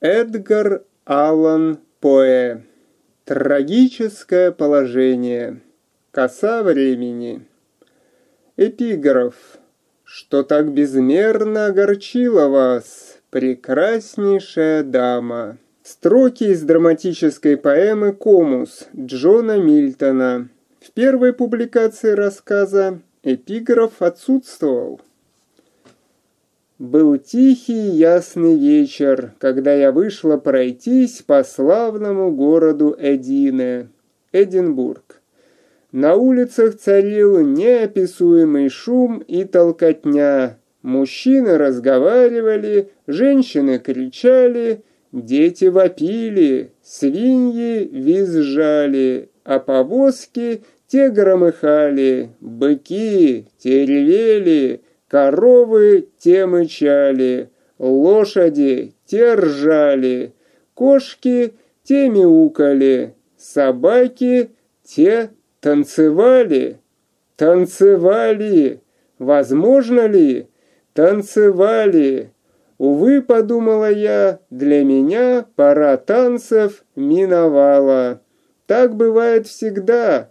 Эдгар Аллан Поэ. Трагическое положение. Коса времени. Эпиграф. Что так безмерно огорчило вас, прекраснейшая дама. Строки из драматической поэмы «Комус» Джона Мильтона. В первой публикации рассказа эпиграф отсутствовал. Был тихий ясный вечер, когда я вышла пройтись по славному городу Эдине, Эдинбург. На улицах царил неописуемый шум и толкотня. Мужчины разговаривали, женщины кричали, дети вопили, свиньи визжали, а повозки те громыхали, быки те ревели, Коровы те мычали, лошади те ржали, кошки те мяукали, собаки те танцевали. Танцевали! Возможно ли? Танцевали! Увы, подумала я, для меня пора танцев миновала. Так бывает всегда.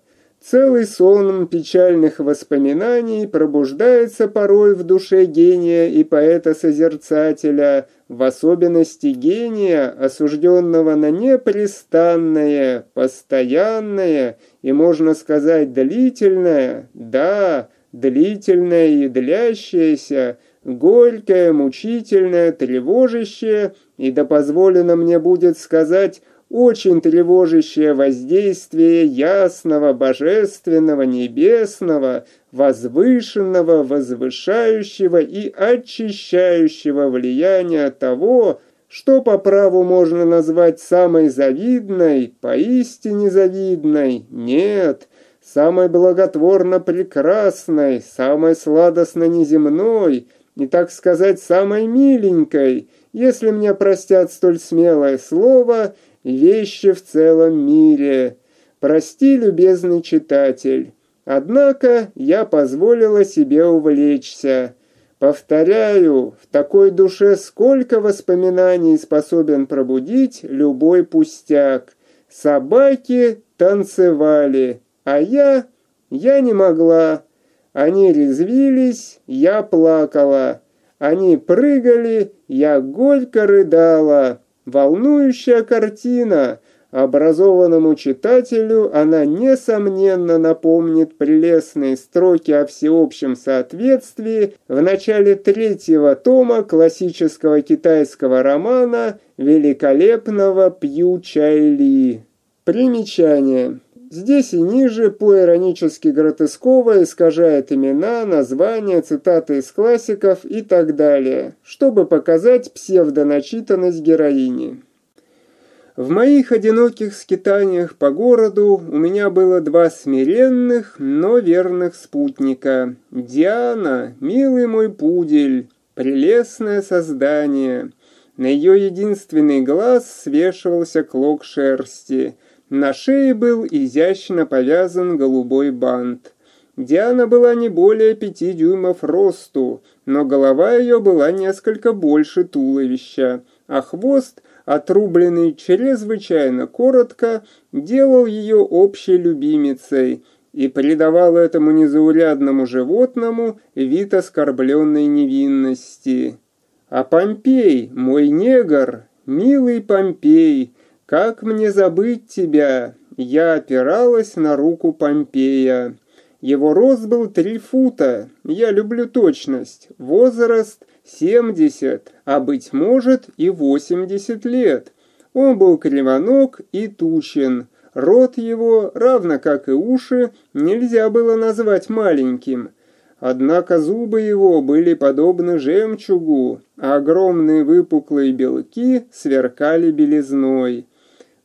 Целый сон печальных воспоминаний пробуждается порой в душе гения и поэта-созерцателя, в особенности гения, осужденного на непрестанное, постоянное и, можно сказать, длительное, да, длительное и длящееся, горькое, мучительное, тревожащее, и да позволено мне будет сказать очень тревожащее воздействие ясного, божественного, небесного, возвышенного, возвышающего и очищающего влияния того, что по праву можно назвать самой завидной, поистине завидной, нет, самой благотворно прекрасной, самой сладостно неземной, и, так сказать, самой миленькой, если мне простят столь смелое слово – вещи в целом мире. Прости, любезный читатель. Однако я позволила себе увлечься. Повторяю, в такой душе сколько воспоминаний способен пробудить любой пустяк. Собаки танцевали, а я... я не могла. Они резвились, я плакала. Они прыгали, я горько рыдала. Волнующая картина. Образованному читателю она, несомненно, напомнит прелестные строки о всеобщем соответствии в начале третьего тома классического китайского романа великолепного Пью Чай Ли. Примечание. Здесь и ниже по-иронически гротесково искажает имена, названия, цитаты из классиков и так далее, чтобы показать псевдоначитанность героини. В моих одиноких скитаниях по городу у меня было два смиренных, но верных спутника. Диана, милый мой пудель, прелестное создание. На ее единственный глаз свешивался клок шерсти – на шее был изящно повязан голубой бант. Диана была не более пяти дюймов росту, но голова ее была несколько больше туловища, а хвост, отрубленный чрезвычайно коротко, делал ее общей любимицей и придавал этому незаурядному животному вид оскорбленной невинности. А Помпей, мой негр, милый Помпей, как мне забыть тебя? Я опиралась на руку Помпея. Его рост был три фута. Я люблю точность. Возраст семьдесят, а быть может и восемьдесят лет. Он был кривоног и тучен. Рот его, равно как и уши, нельзя было назвать маленьким. Однако зубы его были подобны жемчугу, а огромные выпуклые белки сверкали белизной.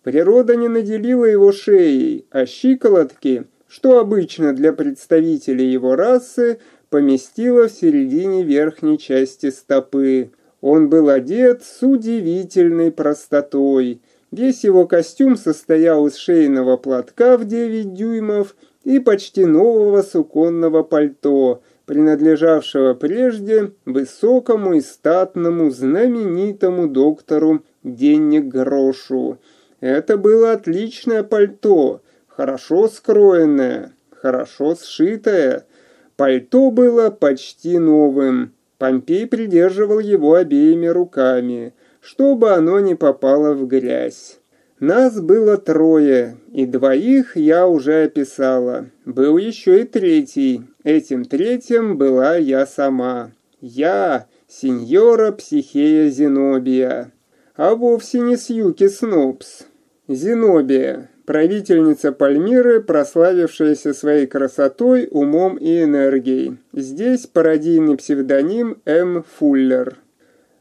Природа не наделила его шеей, а щиколотки, что обычно для представителей его расы, поместила в середине верхней части стопы. Он был одет с удивительной простотой. Весь его костюм состоял из шейного платка в 9 дюймов и почти нового суконного пальто, принадлежавшего прежде высокому и статному знаменитому доктору Денег Грошу. Это было отличное пальто, хорошо скроенное, хорошо сшитое. Пальто было почти новым. Помпей придерживал его обеими руками, чтобы оно не попало в грязь. Нас было трое, и двоих я уже описала. Был еще и третий. Этим третьим была я сама. Я, сеньора Психея Зенобия. А вовсе не Сьюки Снопс. Зенобия, правительница Пальмиры, прославившаяся своей красотой, умом и энергией. Здесь пародийный псевдоним М. Фуллер.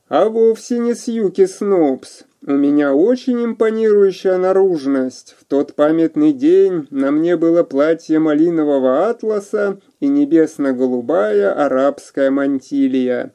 А вовсе не Сьюки Снопс. У меня очень импонирующая наружность. В тот памятный день на мне было платье малинового атласа и небесно-голубая арабская мантилия.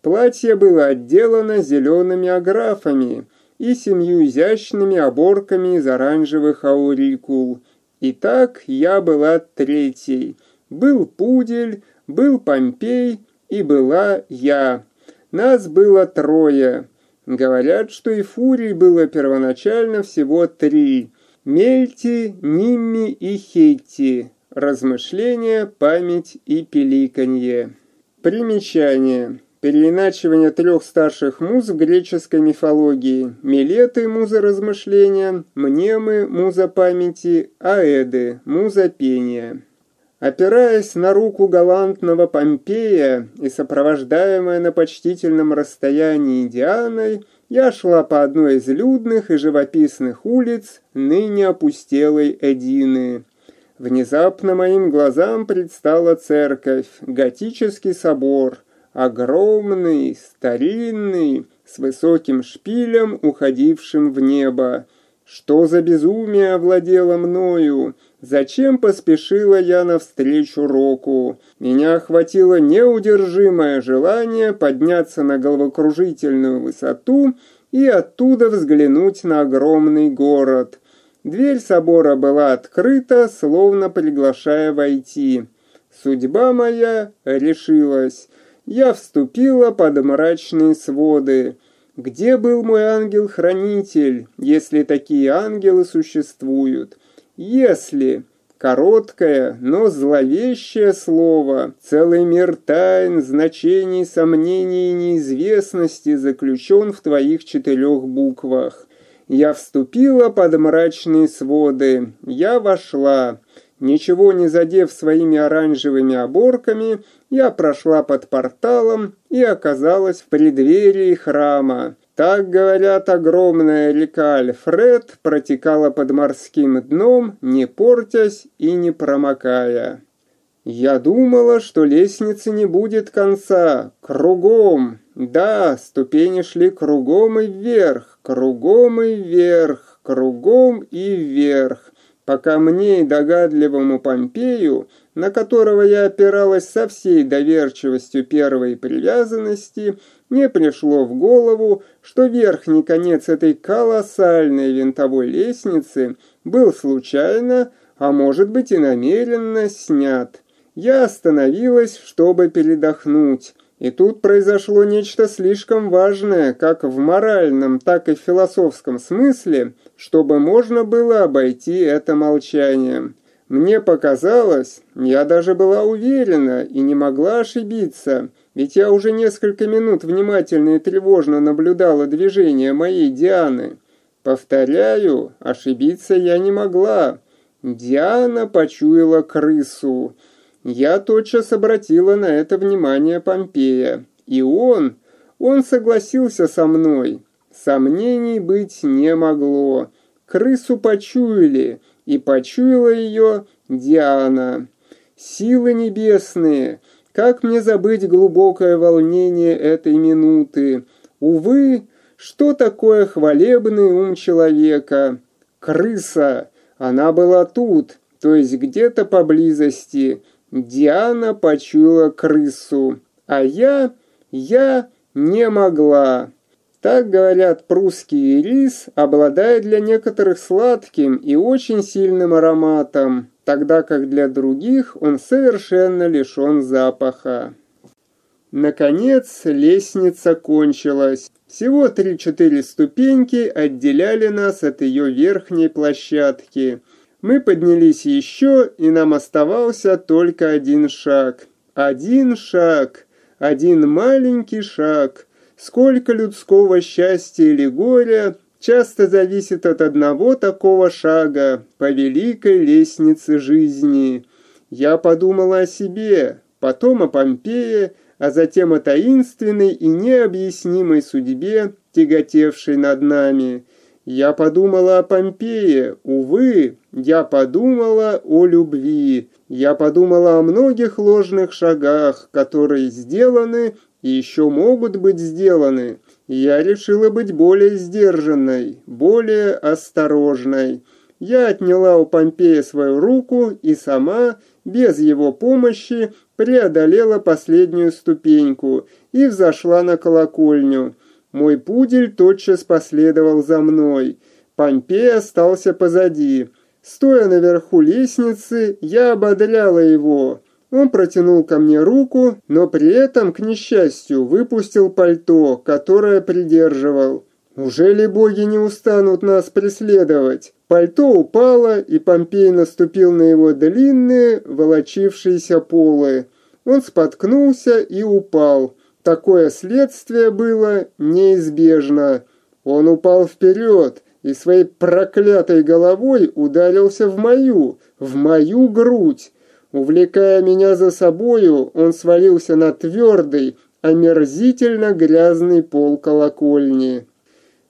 Платье было отделано зелеными аграфами и семью изящными оборками из оранжевых аурикул. Итак, я была третьей. Был Пудель, был Помпей и была я. Нас было трое. Говорят, что и фурий было первоначально всего три. Мельти, Нимми и Хетти. Размышления, память и пеликанье. Примечание. Переиначивание трех старших муз в греческой мифологии. Милеты – муза размышления, Мнемы – муза памяти, Аэды – муза пения. Опираясь на руку галантного Помпея и сопровождаемая на почтительном расстоянии Дианой, я шла по одной из людных и живописных улиц ныне опустелой Эдины. Внезапно моим глазам предстала церковь, готический собор, огромный, старинный, с высоким шпилем, уходившим в небо. Что за безумие овладело мною? Зачем поспешила я навстречу Року? Меня охватило неудержимое желание подняться на головокружительную высоту и оттуда взглянуть на огромный город. Дверь собора была открыта, словно приглашая войти. Судьба моя решилась. Я вступила под мрачные своды. Где был мой ангел-хранитель, если такие ангелы существуют? Если короткое, но зловещее слово, целый мир тайн, значений, сомнений и неизвестности заключен в твоих четырех буквах. Я вступила под мрачные своды, я вошла. Ничего не задев своими оранжевыми оборками, я прошла под порталом и оказалась в преддверии храма. Так, говорят, огромная река Альфред протекала под морским дном, не портясь и не промокая. Я думала, что лестницы не будет конца, кругом. Да, ступени шли кругом и вверх, кругом и вверх, кругом и вверх, пока мне и догадливому Помпею, на которого я опиралась со всей доверчивостью первой привязанности, мне пришло в голову, что верхний конец этой колоссальной винтовой лестницы был случайно, а может быть и намеренно снят. Я остановилась, чтобы передохнуть. И тут произошло нечто слишком важное, как в моральном, так и в философском смысле, чтобы можно было обойти это молчанием. Мне показалось, я даже была уверена и не могла ошибиться, ведь я уже несколько минут внимательно и тревожно наблюдала движение моей Дианы. Повторяю, ошибиться я не могла. Диана почуяла крысу. Я тотчас обратила на это внимание Помпея. И он, он согласился со мной. Сомнений быть не могло. Крысу почуяли, и почуяла ее Диана. Силы небесные, как мне забыть глубокое волнение этой минуты? Увы, что такое хвалебный ум человека? Крыса, она была тут, то есть где-то поблизости. Диана почуяла крысу, а я, я не могла. Так говорят, прусский рис обладает для некоторых сладким и очень сильным ароматом. тогда как для других он совершенно лишен запаха. Наконец, лестница кончилась. Всего три-четыре ступеньки отделяли нас от ее верхней площадки. Мы поднялись еще, и нам оставался только один шаг. Один шаг, один маленький шаг. Сколько людского счастья или горя часто зависит от одного такого шага по великой лестнице жизни. Я подумала о себе, потом о Помпее, а затем о таинственной и необъяснимой судьбе, тяготевшей над нами. Я подумала о Помпее, увы, я подумала о любви, я подумала о многих ложных шагах, которые сделаны еще могут быть сделаны. Я решила быть более сдержанной, более осторожной. Я отняла у Помпея свою руку и сама, без его помощи, преодолела последнюю ступеньку и взошла на колокольню. Мой пудель тотчас последовал за мной. Помпей остался позади. Стоя наверху лестницы, я ободряла его. Он протянул ко мне руку, но при этом, к несчастью, выпустил пальто, которое придерживал. Уже ли боги не устанут нас преследовать? Пальто упало, и Помпей наступил на его длинные, волочившиеся полы. Он споткнулся и упал. Такое следствие было неизбежно. Он упал вперед и своей проклятой головой ударился в мою, в мою грудь. Увлекая меня за собою, он свалился на твердый, омерзительно грязный пол колокольни.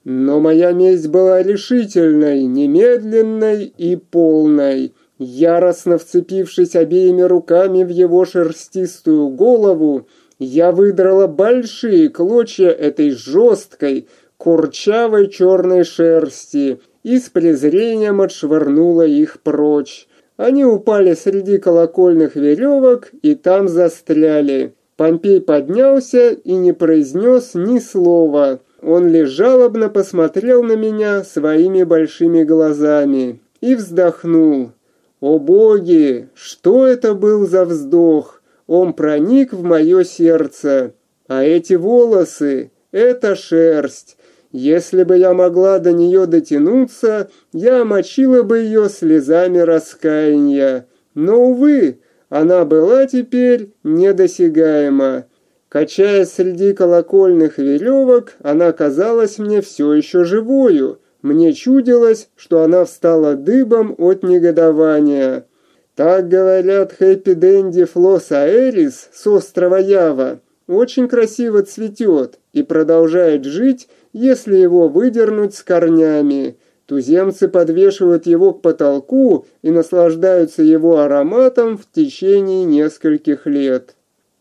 Но моя месть была решительной, немедленной и полной. Яростно вцепившись обеими руками в его шерстистую голову, я выдрала большие клочья этой жесткой, курчавой черной шерсти и с презрением отшвырнула их прочь. Они упали среди колокольных веревок и там застряли. Помпей поднялся и не произнес ни слова. Он лишь жалобно посмотрел на меня своими большими глазами и вздохнул. О боги, что это был за вздох? Он проник в мое сердце. А эти волосы — это шерсть. Если бы я могла до нее дотянуться, я омочила бы ее слезами раскаяния. Но, увы, она была теперь недосягаема. Качаясь среди колокольных веревок, она казалась мне все еще живою. Мне чудилось, что она встала дыбом от негодования. Так говорят Хэппи Дэнди Флос Аэрис с острова Ява. Очень красиво цветет и продолжает жить, если его выдернуть с корнями. Туземцы подвешивают его к потолку и наслаждаются его ароматом в течение нескольких лет.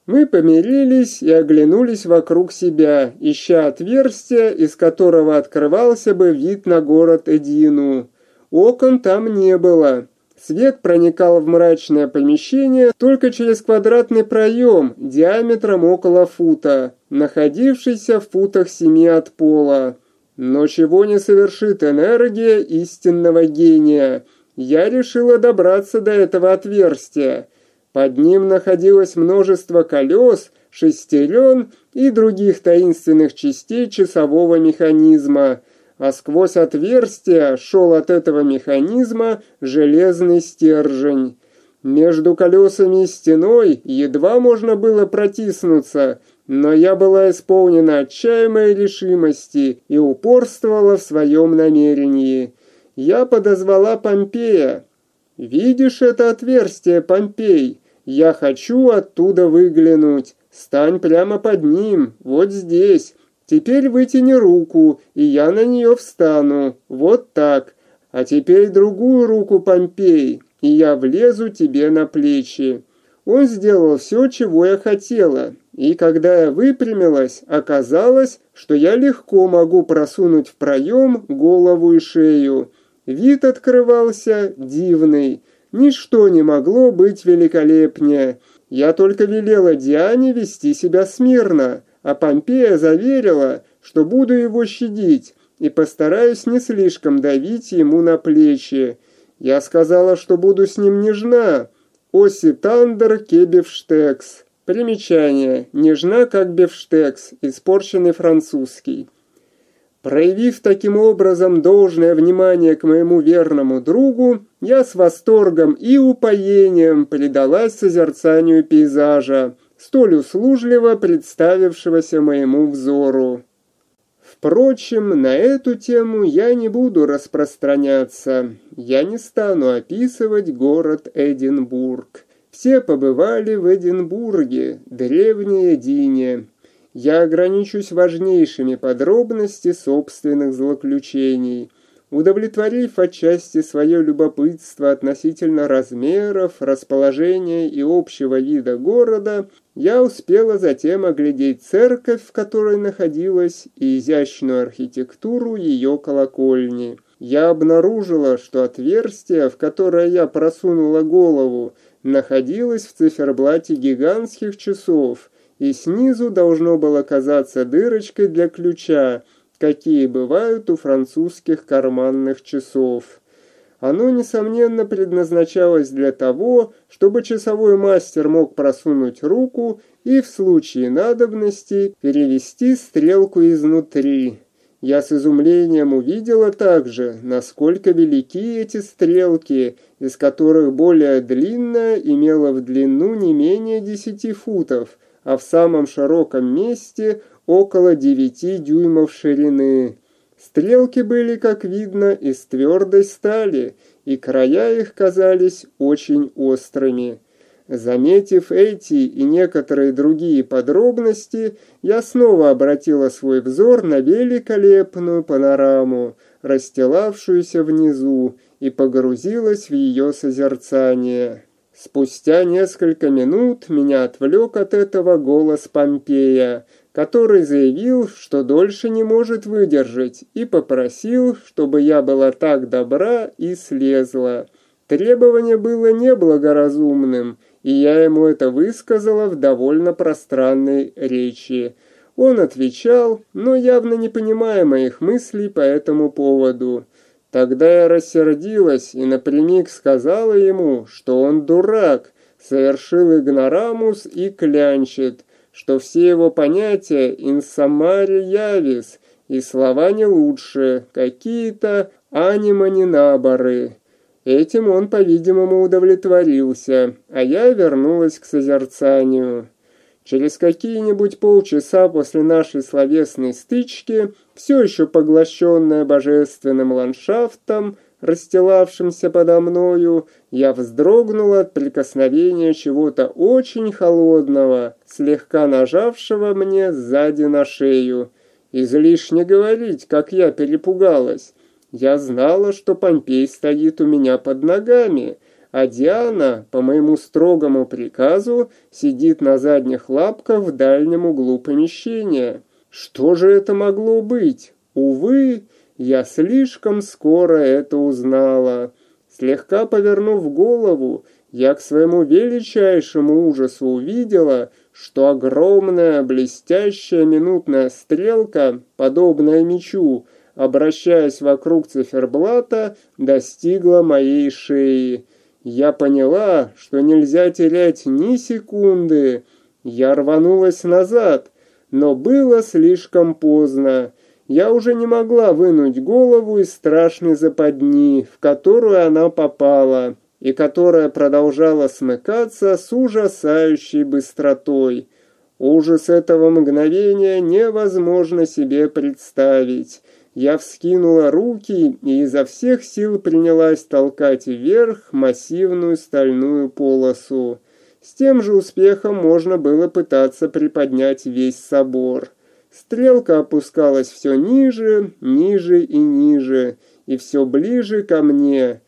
Мы помирились и оглянулись вокруг себя, ища отверстия, из которого открывался бы вид на город Эдину. Окон там не было. Свет проникал в мрачное помещение только через квадратный проем диаметром около фута, находившийся в футах семи от пола. Но чего не совершит энергия истинного гения? Я решила добраться до этого отверстия – под ним находилось множество колес, шестерен и других таинственных частей часового механизма, а сквозь отверстие шел от этого механизма железный стержень. Между колесами и стеной едва можно было протиснуться, но я была исполнена отчаянной решимости и упорствовала в своем намерении. Я подозвала Помпея, «Видишь это отверстие, Помпей? Я хочу оттуда выглянуть. Стань прямо под ним, вот здесь. Теперь вытяни руку, и я на нее встану. Вот так. А теперь другую руку, Помпей, и я влезу тебе на плечи». Он сделал все, чего я хотела, и когда я выпрямилась, оказалось, что я легко могу просунуть в проем голову и шею. Вид открывался дивный. Ничто не могло быть великолепнее. Я только велела Диане вести себя смирно, а Помпея заверила, что буду его щадить и постараюсь не слишком давить ему на плечи. Я сказала, что буду с ним нежна. Оси Тандер Кебевштекс. Примечание. Нежна, как бифштекс, испорченный французский. Проявив таким образом должное внимание к моему верному другу, я с восторгом и упоением предалась созерцанию пейзажа, столь услужливо представившегося моему взору. Впрочем, на эту тему я не буду распространяться. Я не стану описывать город Эдинбург. Все побывали в Эдинбурге, древнее Дине. Я ограничусь важнейшими подробностями собственных злоключений, удовлетворив отчасти свое любопытство относительно размеров, расположения и общего вида города, я успела затем оглядеть церковь, в которой находилась, и изящную архитектуру ее колокольни. Я обнаружила, что отверстие, в которое я просунула голову, находилось в циферблате гигантских часов – и снизу должно было казаться дырочкой для ключа, какие бывают у французских карманных часов. Оно, несомненно, предназначалось для того, чтобы часовой мастер мог просунуть руку и в случае надобности перевести стрелку изнутри. Я с изумлением увидела также, насколько велики эти стрелки, из которых более длинная имела в длину не менее десяти футов – а в самом широком месте около 9 дюймов ширины. Стрелки были, как видно, из твердой стали, и края их казались очень острыми. Заметив эти и некоторые другие подробности, я снова обратила свой взор на великолепную панораму, расстилавшуюся внизу, и погрузилась в ее созерцание. Спустя несколько минут меня отвлек от этого голос Помпея, который заявил, что дольше не может выдержать, и попросил, чтобы я была так добра и слезла. Требование было неблагоразумным, и я ему это высказала в довольно пространной речи. Он отвечал, но явно не понимая моих мыслей по этому поводу. Тогда я рассердилась и напрямик сказала ему, что он дурак, совершил игнорамус и клянчит, что все его понятия инсамари явис, и слова не лучше, какие-то аниманинаборы. Этим он, по-видимому, удовлетворился, а я вернулась к созерцанию. Через какие-нибудь полчаса после нашей словесной стычки, все еще поглощенная божественным ландшафтом, расстилавшимся подо мною, я вздрогнула от прикосновения чего-то очень холодного, слегка нажавшего мне сзади на шею. Излишне говорить, как я перепугалась. Я знала, что Помпей стоит у меня под ногами — а Диана, по моему строгому приказу, сидит на задних лапках в дальнем углу помещения. Что же это могло быть? Увы, я слишком скоро это узнала. Слегка повернув голову, я к своему величайшему ужасу увидела, что огромная блестящая минутная стрелка, подобная мечу, обращаясь вокруг циферблата, достигла моей шеи. Я поняла, что нельзя терять ни секунды. Я рванулась назад, но было слишком поздно. Я уже не могла вынуть голову из страшной западни, в которую она попала, и которая продолжала смыкаться с ужасающей быстротой. Ужас этого мгновения невозможно себе представить. Я вскинула руки и изо всех сил принялась толкать вверх массивную стальную полосу. С тем же успехом можно было пытаться приподнять весь собор. Стрелка опускалась все ниже, ниже и ниже, и все ближе ко мне.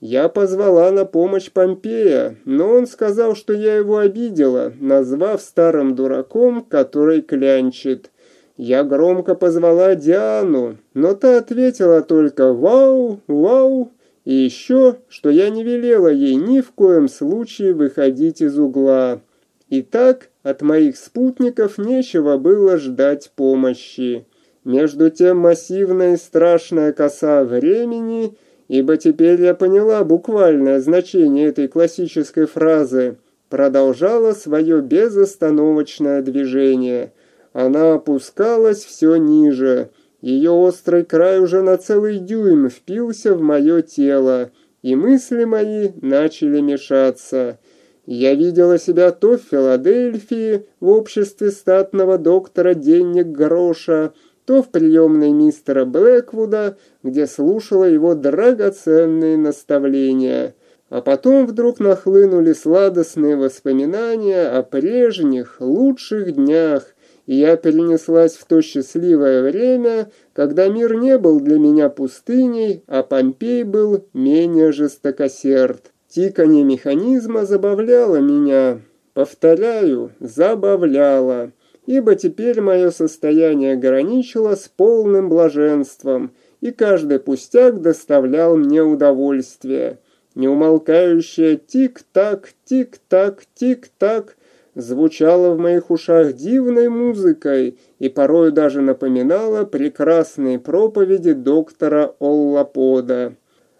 Я позвала на помощь Помпея, но он сказал, что я его обидела, назвав старым дураком, который клянчит. Я громко позвала Диану, но та ответила только «Вау! Вау!» и еще, что я не велела ей ни в коем случае выходить из угла. И так от моих спутников нечего было ждать помощи. Между тем массивная и страшная коса времени ибо теперь я поняла буквальное значение этой классической фразы, продолжала свое безостановочное движение. Она опускалась все ниже. Ее острый край уже на целый дюйм впился в мое тело, и мысли мои начали мешаться. Я видела себя то в Филадельфии в обществе статного доктора денег Гроша, то в приемной мистера Блэквуда, где слушала его драгоценные наставления. А потом вдруг нахлынули сладостные воспоминания о прежних, лучших днях, и я перенеслась в то счастливое время, когда мир не был для меня пустыней, а Помпей был менее жестокосерд. Тиканье механизма забавляло меня. Повторяю, забавляло, ибо теперь мое состояние граничило с полным блаженством, и каждый пустяк доставлял мне удовольствие. Неумолкающее тик-так, тик-так, тик-так звучало в моих ушах дивной музыкой и порой даже напоминало прекрасные проповеди доктора Оллапода.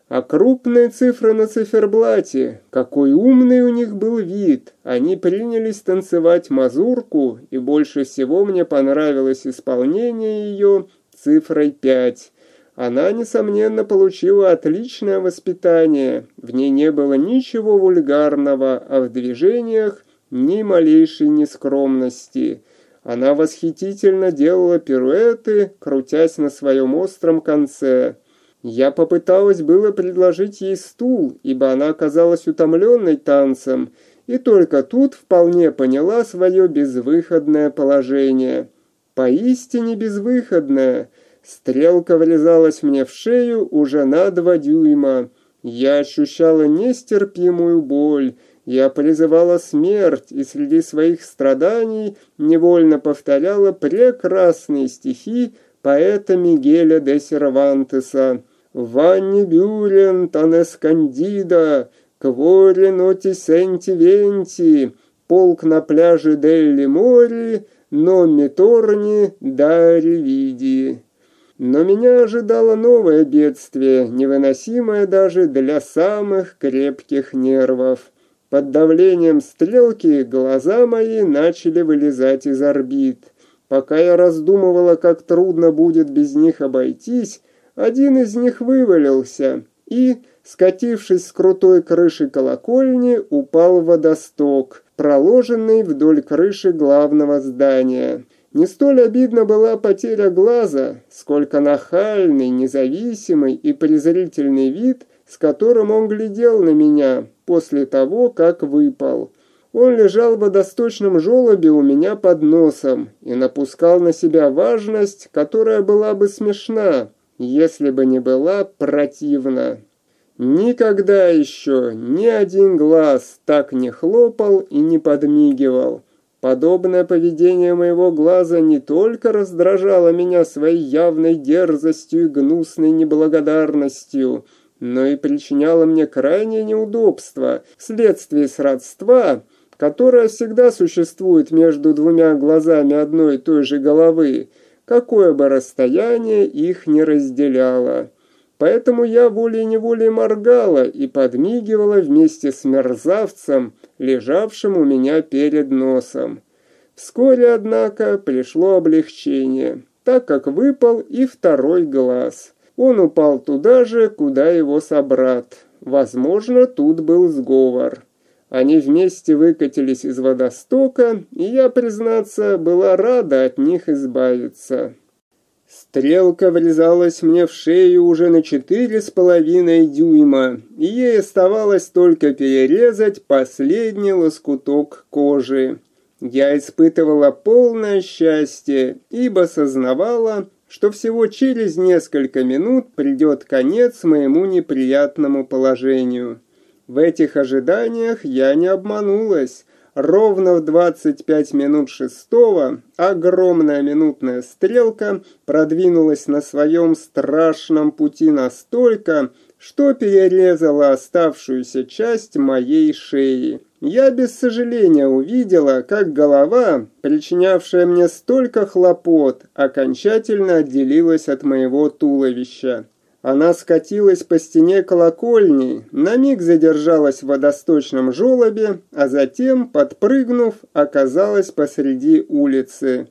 А крупные цифры на циферблате, какой умный у них был вид. Они принялись танцевать мазурку, и больше всего мне понравилось исполнение ее цифрой 5. Она, несомненно, получила отличное воспитание. В ней не было ничего вульгарного, а в движениях ни малейшей нескромности. Она восхитительно делала пируэты, крутясь на своем остром конце. Я попыталась было предложить ей стул, ибо она оказалась утомленной танцем, и только тут вполне поняла свое безвыходное положение. Поистине безвыходное. Стрелка врезалась мне в шею уже на два дюйма. Я ощущала нестерпимую боль, я призывала смерть и среди своих страданий невольно повторяла прекрасные стихи поэта Мигеля де Сервантеса. «Ванни бюрен танес кандида, кворе ноти сенти венти, полк на пляже Делли Мори, но меторни да ревиди». Но меня ожидало новое бедствие, невыносимое даже для самых крепких нервов. Под давлением стрелки глаза мои начали вылезать из орбит. Пока я раздумывала, как трудно будет без них обойтись, один из них вывалился и, скатившись с крутой крыши колокольни, упал в водосток, проложенный вдоль крыши главного здания. Не столь обидна была потеря глаза, сколько нахальный, независимый и презрительный вид, с которым он глядел на меня, после того, как выпал. Он лежал в водосточном желобе у меня под носом и напускал на себя важность, которая была бы смешна, если бы не была противна. Никогда еще ни один глаз так не хлопал и не подмигивал. Подобное поведение моего глаза не только раздражало меня своей явной дерзостью и гнусной неблагодарностью – но и причиняло мне крайнее неудобство вследствие сродства, которое всегда существует между двумя глазами одной и той же головы, какое бы расстояние их не разделяло. Поэтому я волей-неволей моргала и подмигивала вместе с мерзавцем, лежавшим у меня перед носом. Вскоре, однако, пришло облегчение, так как выпал и второй глаз. Он упал туда же, куда его собрат. Возможно, тут был сговор. Они вместе выкатились из водостока, и я, признаться, была рада от них избавиться. Стрелка врезалась мне в шею уже на четыре с половиной дюйма, и ей оставалось только перерезать последний лоскуток кожи. Я испытывала полное счастье, ибо сознавала, что всего через несколько минут придет конец моему неприятному положению. В этих ожиданиях я не обманулась. Ровно в 25 минут шестого огромная минутная стрелка продвинулась на своем страшном пути настолько, что перерезала оставшуюся часть моей шеи. Я без сожаления увидела, как голова, причинявшая мне столько хлопот, окончательно отделилась от моего туловища. Она скатилась по стене колокольни, на миг задержалась в водосточном желобе, а затем, подпрыгнув, оказалась посреди улицы.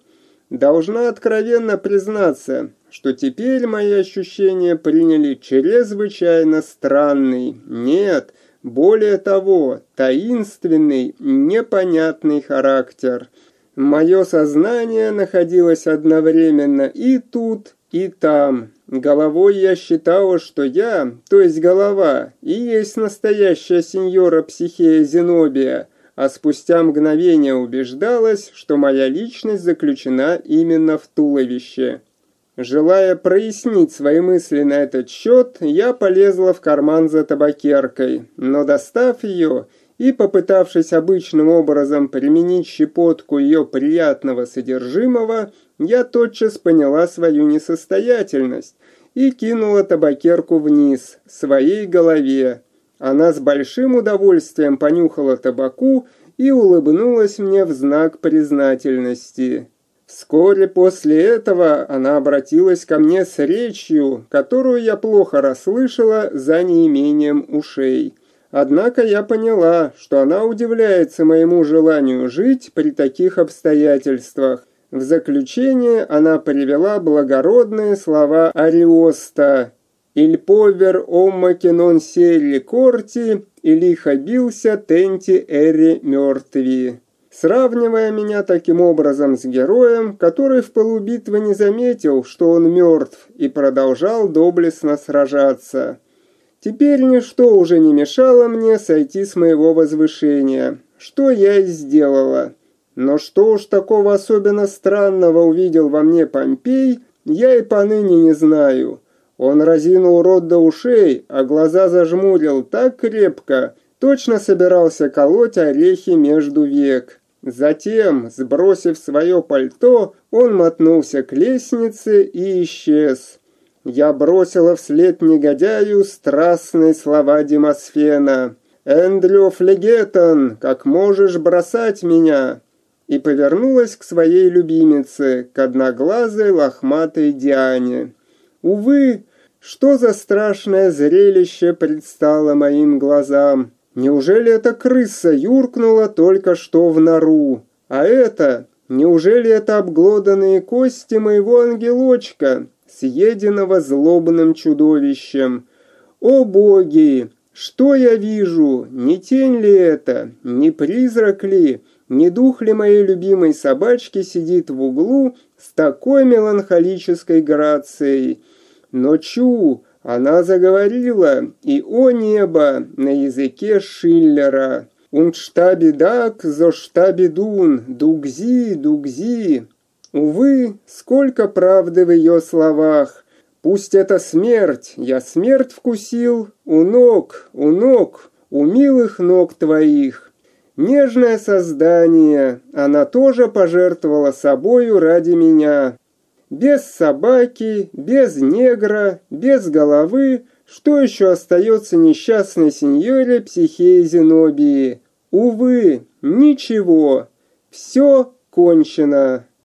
Должна откровенно признаться, что теперь мои ощущения приняли чрезвычайно странный, нет, более того, таинственный, непонятный характер. Мое сознание находилось одновременно и тут, и там. Головой я считала, что я, то есть голова, и есть настоящая сеньора Психея Зенобия, а спустя мгновение убеждалась, что моя личность заключена именно в туловище. Желая прояснить свои мысли на этот счет, я полезла в карман за табакеркой, но достав ее и попытавшись обычным образом применить щепотку ее приятного содержимого, я тотчас поняла свою несостоятельность и кинула табакерку вниз, своей голове. Она с большим удовольствием понюхала табаку и улыбнулась мне в знак признательности. Вскоре после этого она обратилась ко мне с речью, которую я плохо расслышала за неимением ушей. Однако я поняла, что она удивляется моему желанию жить при таких обстоятельствах. В заключение она привела благородные слова Ариоста «Иль повер оммаки нон сели корти, и лихо бился тенти эри мертви» сравнивая меня таким образом с героем, который в полубитве не заметил, что он мертв, и продолжал доблестно сражаться. Теперь ничто уже не мешало мне сойти с моего возвышения, что я и сделала. Но что уж такого особенно странного увидел во мне Помпей, я и поныне не знаю. Он разинул рот до ушей, а глаза зажмурил так крепко, точно собирался колоть орехи между век. Затем, сбросив свое пальто, он мотнулся к лестнице и исчез. Я бросила вслед негодяю страстные слова Демосфена. «Эндрю Флегетон, как можешь бросать меня?» и повернулась к своей любимице, к одноглазой лохматой Диане. Увы, что за страшное зрелище предстало моим глазам. Неужели эта крыса юркнула только что в нору? А это... Неужели это обглоданные кости моего ангелочка, съеденного злобным чудовищем? О боги! Что я вижу? Не тень ли это? Не призрак ли? Не дух ли моей любимой собачки сидит в углу с такой меланхолической грацией? Но чу, она заговорила, и о небо на языке Шиллера. «Und зо штаби дун, дугзи, дугзи». Увы, сколько правды в ее словах. Пусть это смерть, я смерть вкусил у ног, у ног, у милых ног твоих. Нежное создание, она тоже пожертвовала собою ради меня. Без собаки, без негра, без головы, что еще остается несчастной сеньоре Психеи Зенобии? Увы, ничего. Все кончено.